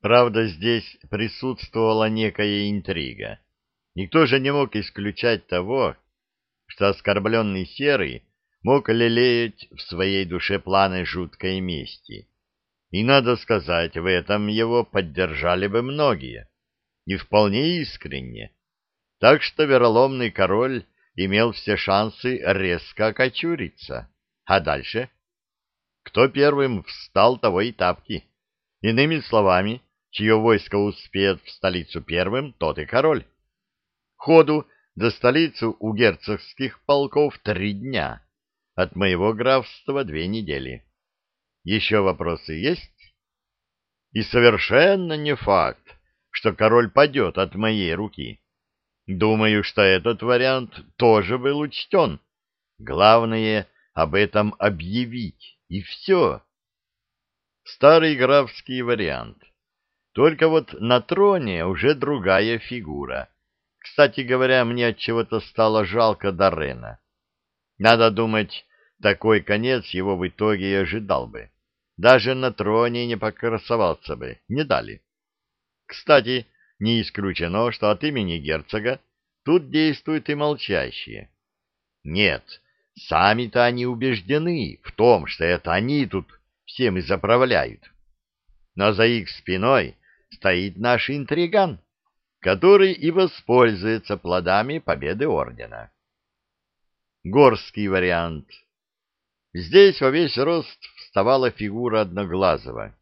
Правда, здесь присутствовала некая интрига. Никто же не мог исключать того, что оскорбленный Серый мог лелеять в своей душе планы жуткой мести. И, надо сказать, в этом его поддержали бы многие, и вполне искренне. Так что вероломный король имел все шансы резко окочуриться. А дальше? Кто первым встал, того и тапки. Иными словами, чье войско успеет в столицу первым, тот и король. Ходу до столицы у герцогских полков три дня, от моего графства две недели. Еще вопросы есть? И совершенно не факт, что король падет от моей руки. Думаю, что этот вариант тоже был учтен. Главное — об этом объявить, и все. Старый графский вариант. Только вот на троне уже другая фигура. Кстати говоря, мне от чего-то стало жалко Дарена. Надо думать, такой конец его в итоге и ожидал бы. Даже на троне не покрасовался бы, не дали. Кстати, не исключено, что от имени герцога тут действуют и молчащие. Нет, сами-то они убеждены в том, что это они тут всем и заправляют. Но за их спиной стоит наш интриган, который и воспользуется плодами победы ордена. Горский вариант. Здесь во весь рост вставала фигура Одноглазого.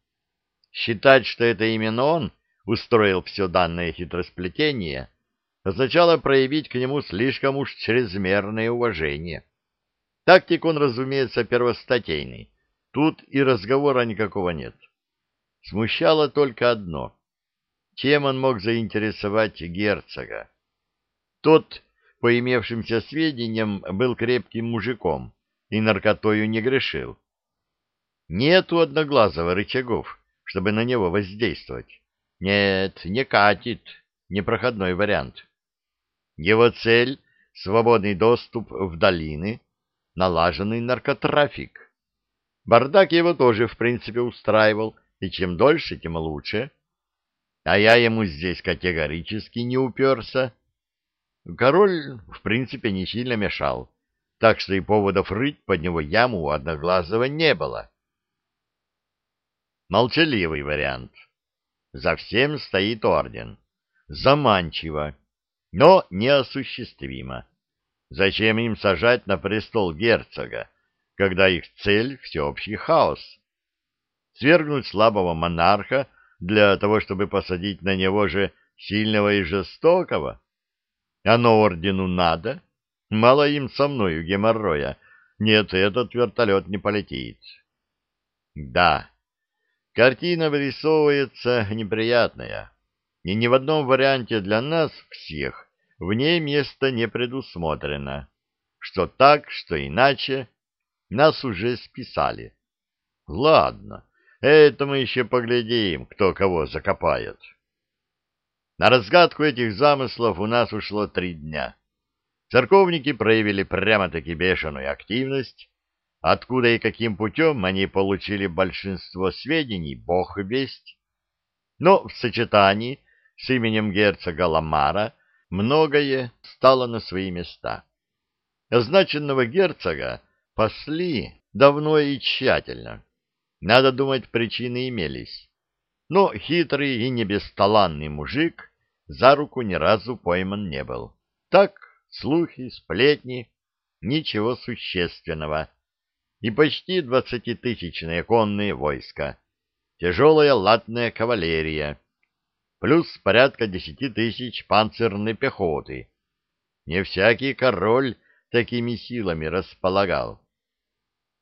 Считать, что это именно он устроил все данное хитросплетение, означало проявить к нему слишком уж чрезмерное уважение. Тактик он, разумеется, первостатейный. Тут и разговора никакого нет. Смущало только одно чем он мог заинтересовать герцога. Тот, по имевшимся сведениям, был крепким мужиком и наркотою не грешил. Нету одноглазого рычагов, чтобы на него воздействовать. Нет, не катит, непроходной вариант. Его цель — свободный доступ в долины, налаженный наркотрафик. Бардак его тоже, в принципе, устраивал, и чем дольше, тем лучше а я ему здесь категорически не уперся. Король, в принципе, не сильно мешал, так что и поводов рыть под него яму у Одноглазого не было. Молчаливый вариант. За всем стоит орден. Заманчиво, но неосуществимо. Зачем им сажать на престол герцога, когда их цель — всеобщий хаос? Свергнуть слабого монарха — для того, чтобы посадить на него же сильного и жестокого? Оно ордену надо? Мало им со мною геморроя. Нет, этот вертолет не полетит. Да, картина вырисовывается неприятная, и ни в одном варианте для нас всех в ней место не предусмотрено. Что так, что иначе, нас уже списали. Ладно, это мы еще поглядим, кто кого закопает. На разгадку этих замыслов у нас ушло три дня. Церковники проявили прямо-таки бешеную активность. Откуда и каким путем они получили большинство сведений, бог весть. Но в сочетании с именем герцога Ламара многое стало на свои места. Означенного герцога пасли давно и тщательно. Надо думать, причины имелись. Но хитрый и не бесталанный мужик за руку ни разу пойман не был. Так, слухи, сплетни, ничего существенного. И почти двадцатитысячные конные войска, тяжелая латная кавалерия, плюс порядка десяти тысяч панцирной пехоты. Не всякий король такими силами располагал.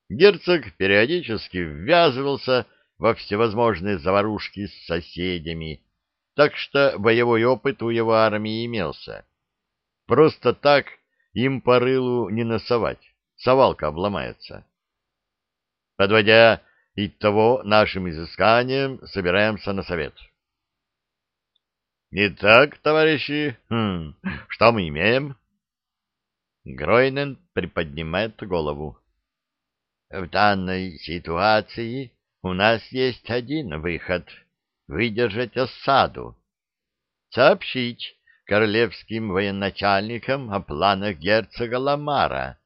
Герцог периодически ввязывался во всевозможные заварушки с соседями, так что боевой опыт у его армии имелся. Просто так им по рылу не насовать, совалка обломается. Подводя итого нашим изысканиям, собираемся на совет. Итак, товарищи, хм, что мы имеем? Гройнен приподнимает голову. В данной ситуации у нас есть один выход, выдержать осаду, сообщить королевским военачальникам о планах герцога Ламара.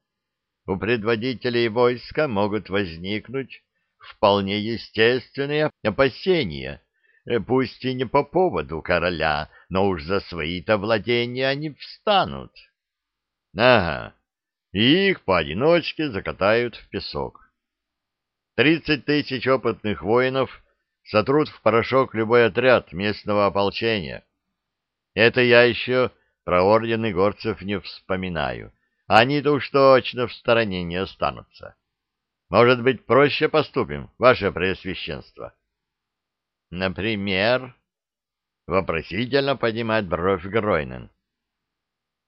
У предводителей войска могут возникнуть вполне естественные опасения, э, пусть и не по поводу короля, но уж за свои-то владения они встанут. Ага, и их поодиночке закатают в песок. Тридцать тысяч опытных воинов сотрут в порошок любой отряд местного ополчения. Это я еще про ордены горцев не вспоминаю. Они-то уж точно в стороне не останутся. Может быть, проще поступим, ваше преосвященство? Например, вопросительно поднимает бровь Гройнен.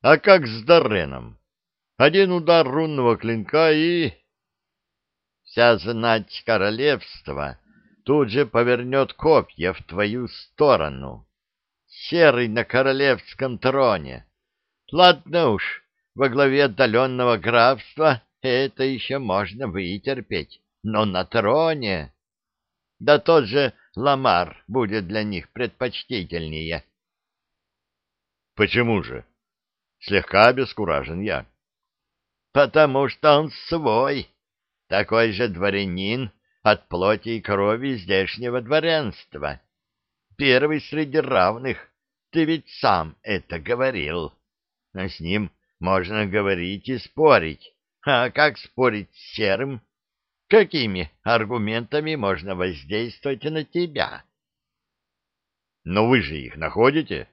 А как с Дореном? Один удар рунного клинка и... Вся знать королевства тут же повернет копья в твою сторону серый на королевском троне. Ладно уж, во главе отдаленного графства это еще можно вытерпеть, но на троне... Да тот же Ламар будет для них предпочтительнее. — Почему же? Слегка обескуражен я. — Потому что он свой, такой же дворянин от плоти и крови здешнего дворянства. Первый среди равных, ты ведь сам это говорил. А с ним можно говорить и спорить. А как спорить с серым? Какими аргументами можно воздействовать на тебя? Но вы же их находите?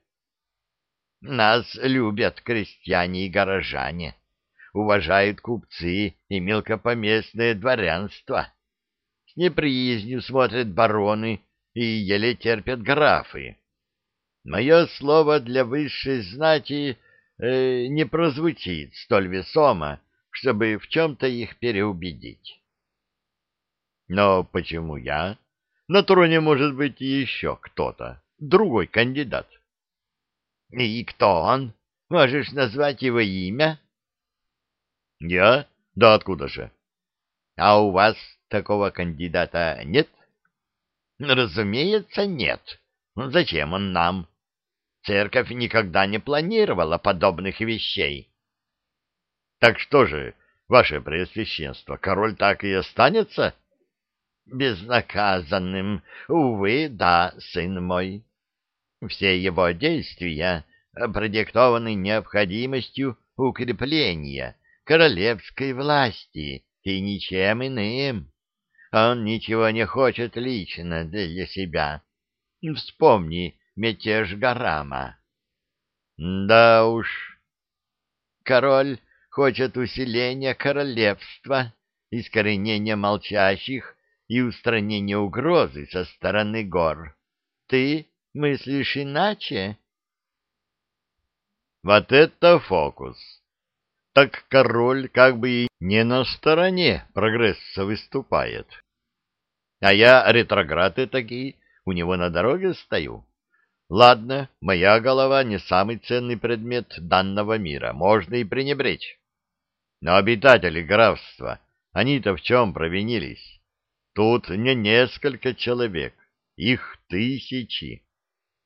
Нас любят крестьяне и горожане, уважают купцы и мелкопоместное дворянство. С неприязнью смотрят бароны и еле терпят графы. Мое слово для высшей знати э, не прозвучит столь весомо, чтобы в чем-то их переубедить. Но почему я? На троне может быть еще кто-то, другой кандидат. И кто он? Можешь назвать его имя? Я? Да откуда же? А у вас такого кандидата нет? Разумеется, нет. Зачем он нам? Церковь никогда не планировала подобных вещей. Так что же, ваше преосвященство, король так и останется? Безнаказанным, увы, да, сын мой. Все его действия продиктованы необходимостью укрепления королевской власти и ничем иным. Он ничего не хочет лично для себя. Вспомни, мятеж Гарама. Да уж, король хочет усиления королевства, искоренения молчащих и устранения угрозы со стороны гор. Ты мыслишь иначе? Вот это фокус! Так король как бы и не на стороне прогресса выступает. А я ретроград и таки у него на дороге стою. Ладно, моя голова не самый ценный предмет данного мира, можно и пренебречь. Но обитатели графства, они-то в чем провинились? Тут не несколько человек, их тысячи.